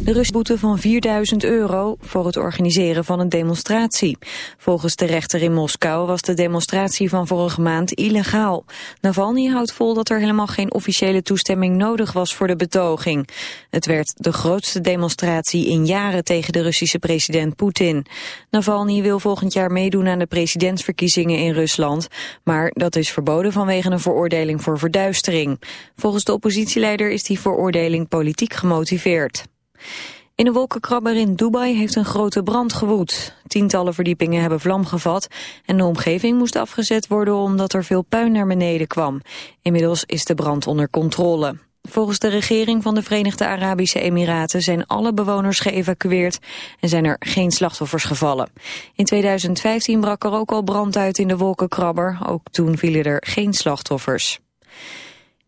De rustboete van 4000 euro voor het organiseren van een demonstratie. Volgens de rechter in Moskou was de demonstratie van vorige maand illegaal. Navalny houdt vol dat er helemaal geen officiële toestemming nodig was voor de betoging. Het werd de grootste demonstratie in jaren tegen de Russische president Poetin. Navalny wil volgend jaar meedoen aan de presidentsverkiezingen in Rusland. Maar dat is verboden vanwege een veroordeling voor verduistering. Volgens de oppositieleider is die veroordeling politiek gemotiveerd. In een wolkenkrabber in Dubai heeft een grote brand gewoed. Tientallen verdiepingen hebben vlam gevat en de omgeving moest afgezet worden omdat er veel puin naar beneden kwam. Inmiddels is de brand onder controle. Volgens de regering van de Verenigde Arabische Emiraten zijn alle bewoners geëvacueerd en zijn er geen slachtoffers gevallen. In 2015 brak er ook al brand uit in de wolkenkrabber, ook toen vielen er geen slachtoffers.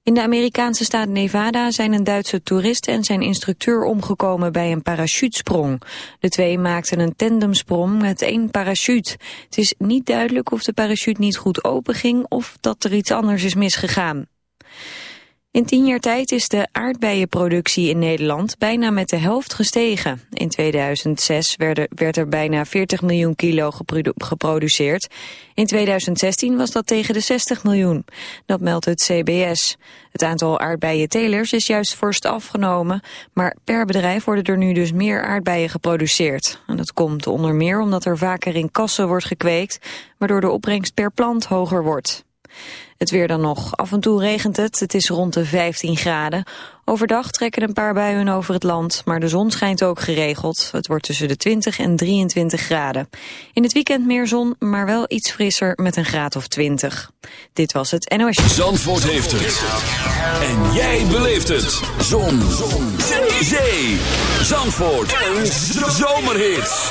In de Amerikaanse staat Nevada zijn een Duitse toerist en zijn instructeur omgekomen bij een parachutesprong. De twee maakten een tandemsprong met één parachute. Het is niet duidelijk of de parachute niet goed openging of dat er iets anders is misgegaan. In tien jaar tijd is de aardbeienproductie in Nederland bijna met de helft gestegen. In 2006 werd er, bijna 40 miljoen kilo geproduceerd. In 2016 was dat tegen de 60 miljoen. Dat meldt het CBS. Het aantal aardbeientelers is juist vorst afgenomen, maar per bedrijf worden er nu dus meer aardbeien geproduceerd. En dat komt onder meer omdat er vaker in kassen wordt gekweekt, waardoor de opbrengst per plant hoger wordt. Het weer dan nog. Af en toe regent het. Het is rond de 15 graden. Overdag trekken een paar buien over het land, maar de zon schijnt ook geregeld. Het wordt tussen de 20 en 23 graden. In het weekend meer zon, maar wel iets frisser met een graad of 20. Dit was het NOS. Zandvoort heeft het. En jij beleeft het. Zon. zon. Zee. Zandvoort. Een zomerhit.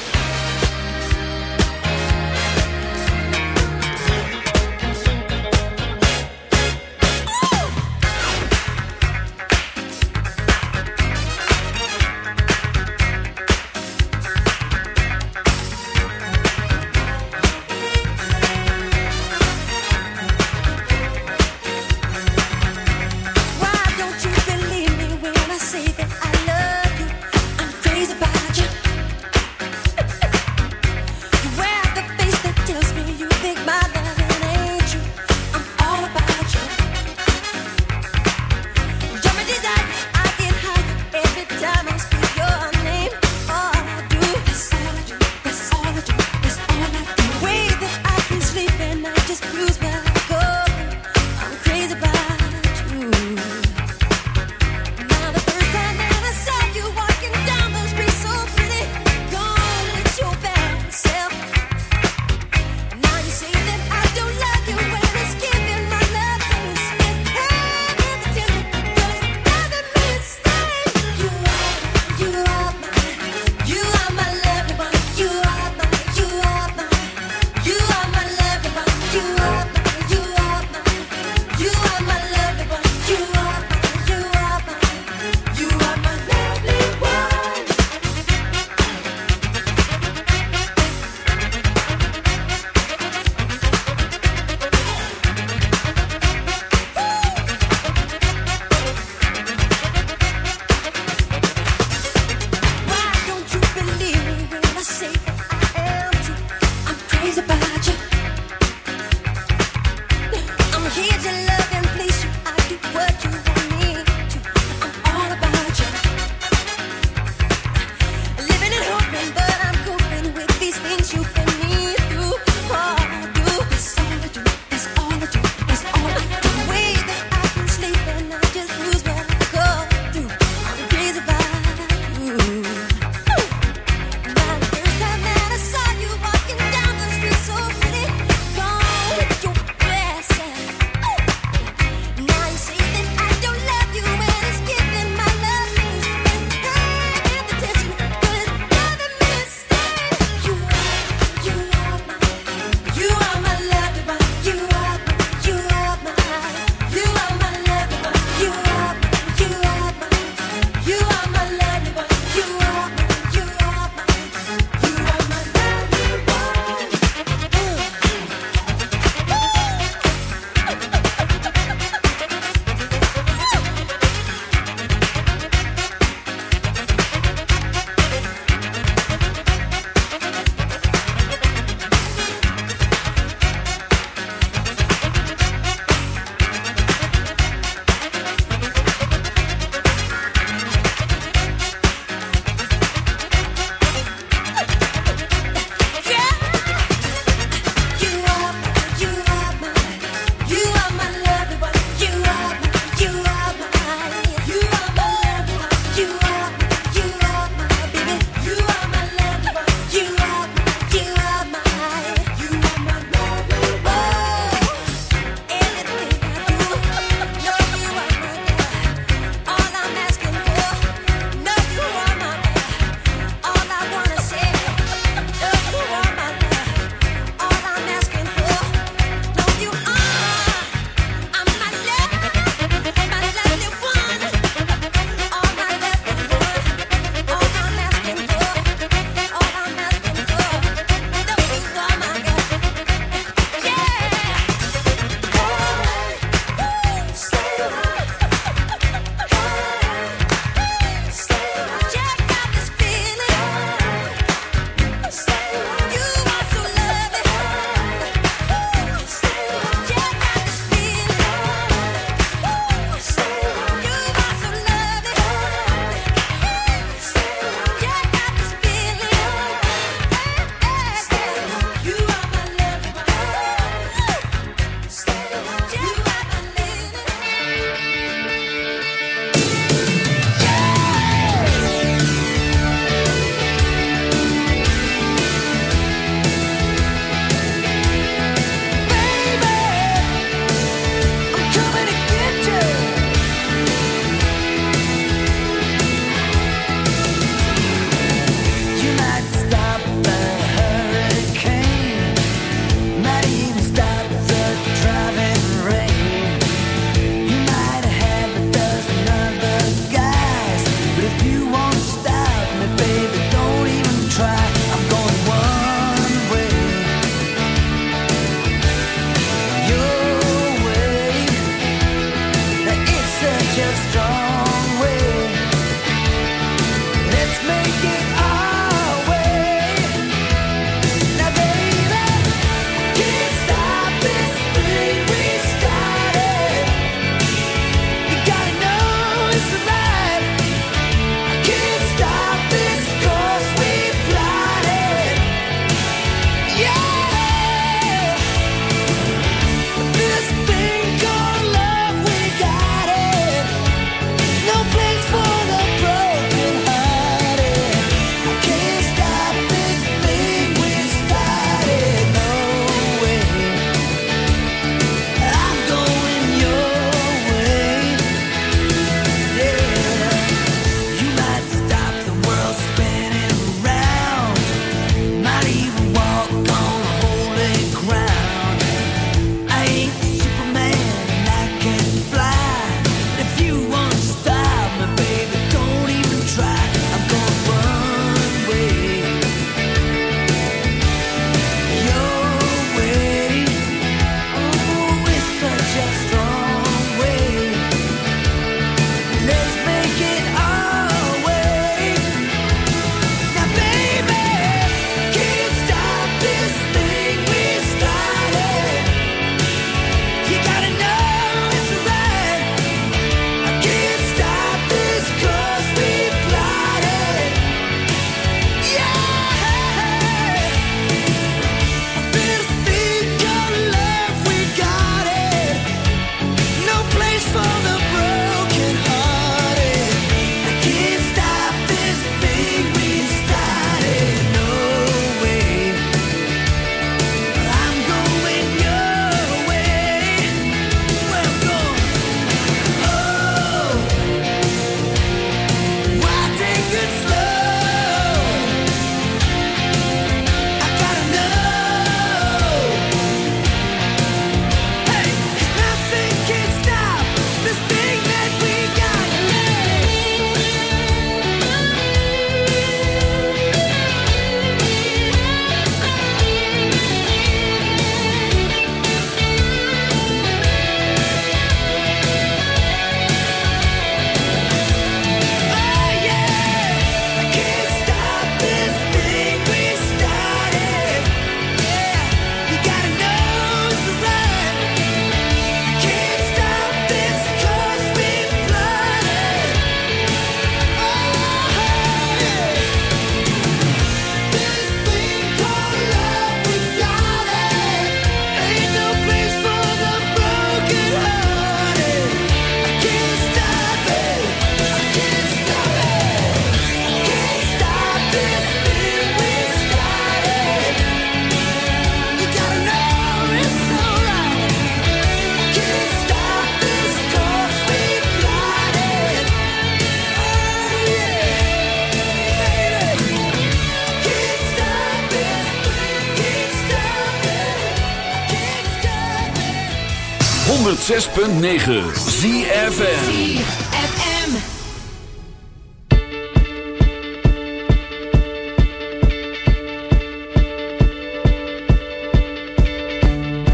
106.9 ZFM.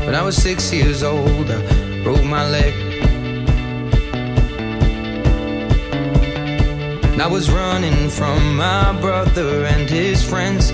When I was six years old, I broke my leg. And I was running from my brother and his friends.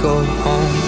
go home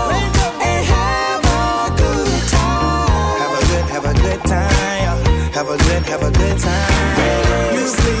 Have a good, have a good time. Raise, let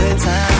人才。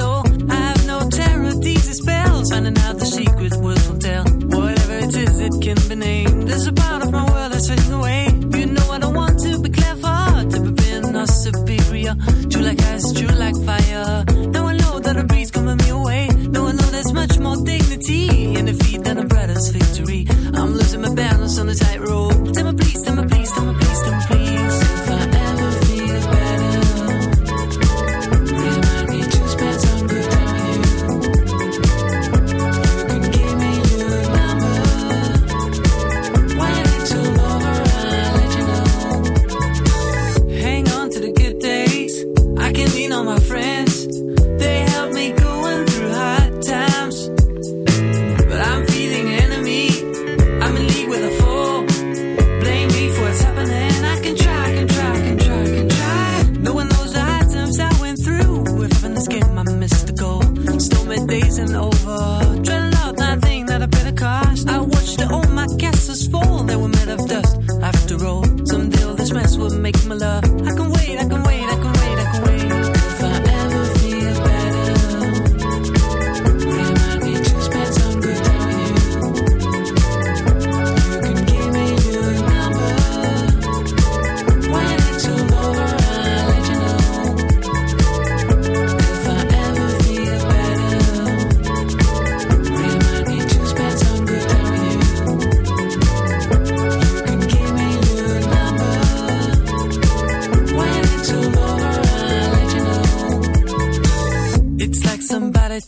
fading away. You know I don't want to be clever, to be being superior. True like ice, true like fire.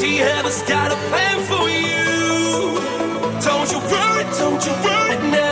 she heaven's got a plan for you. Don't you worry, don't you worry now.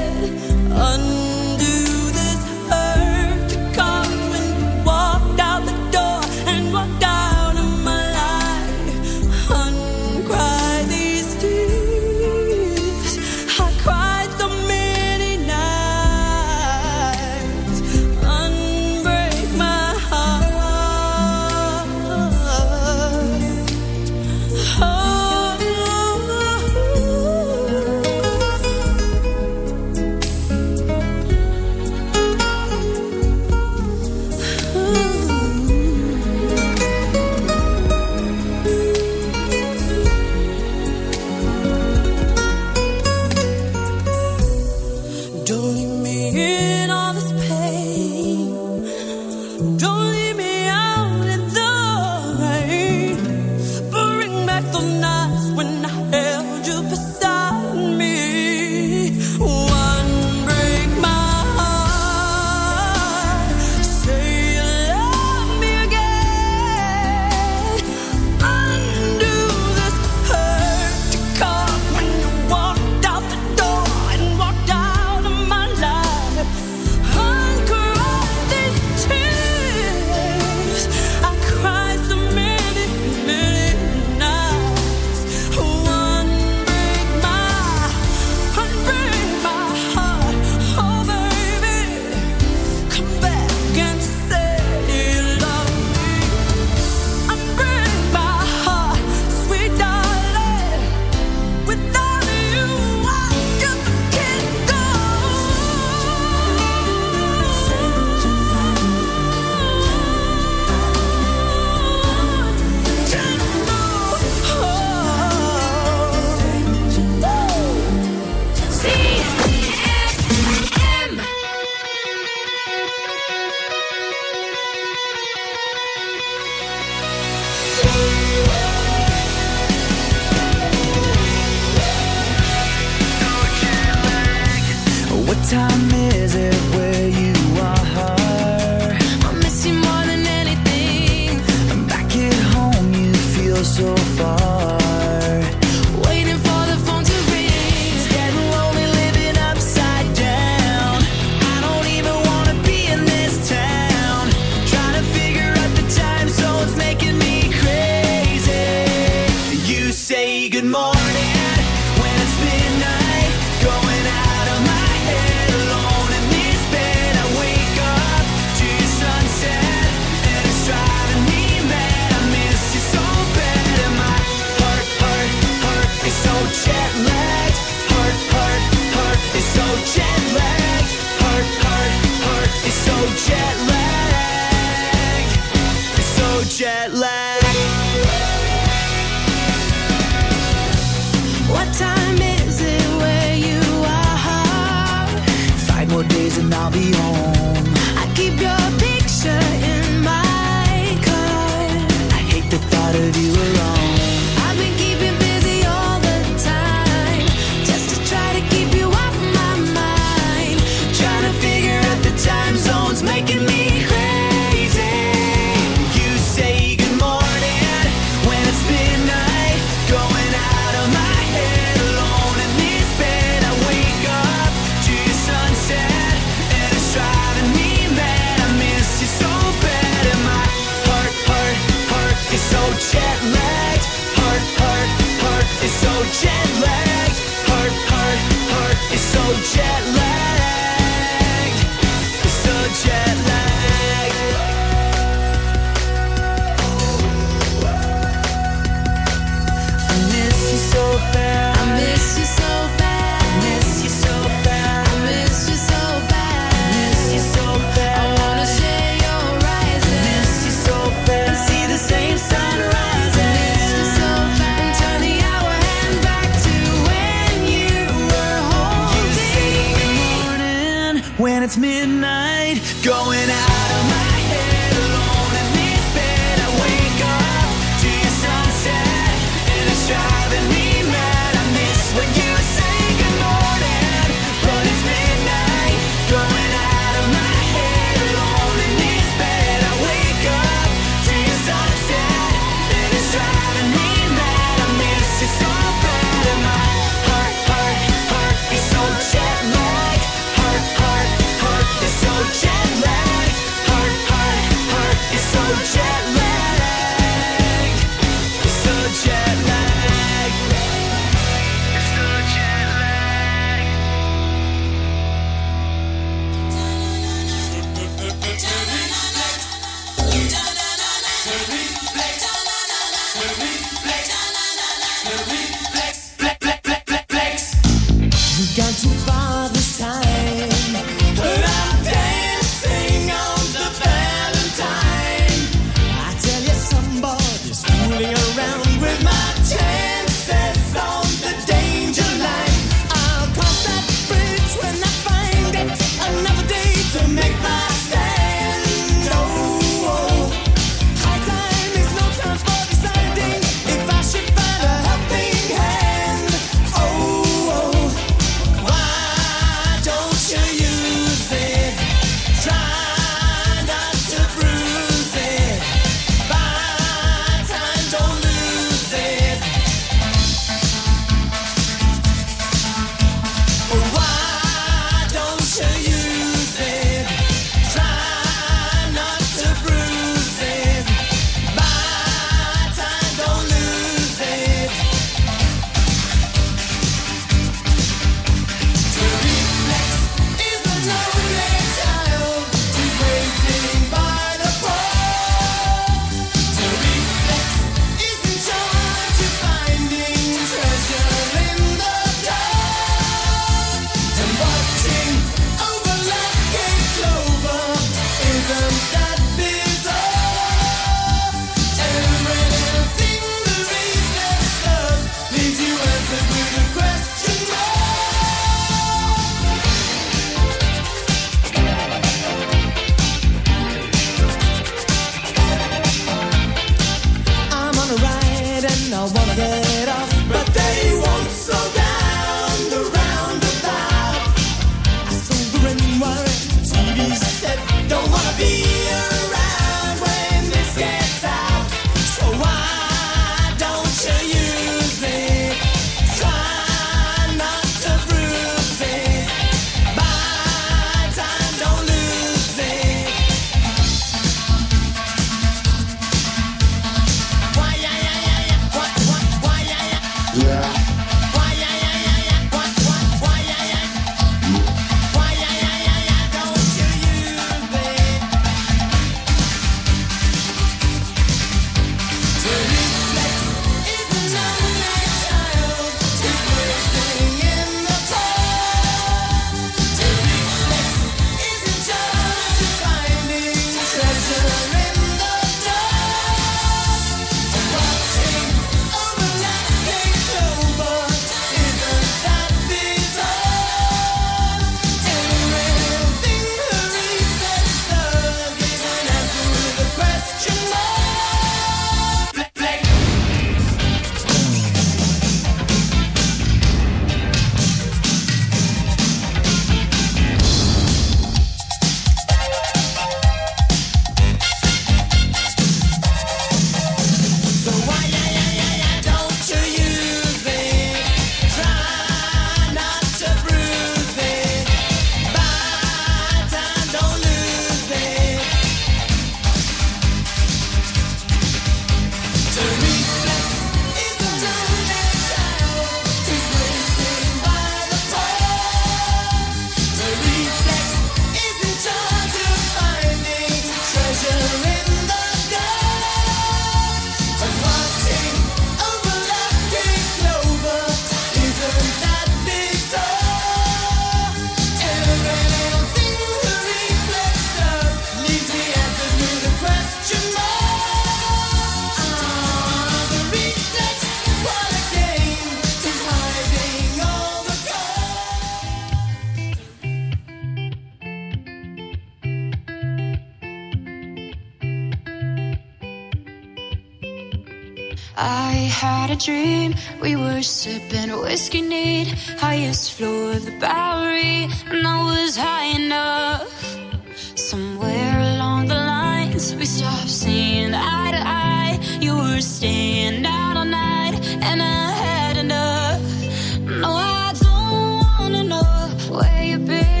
baby.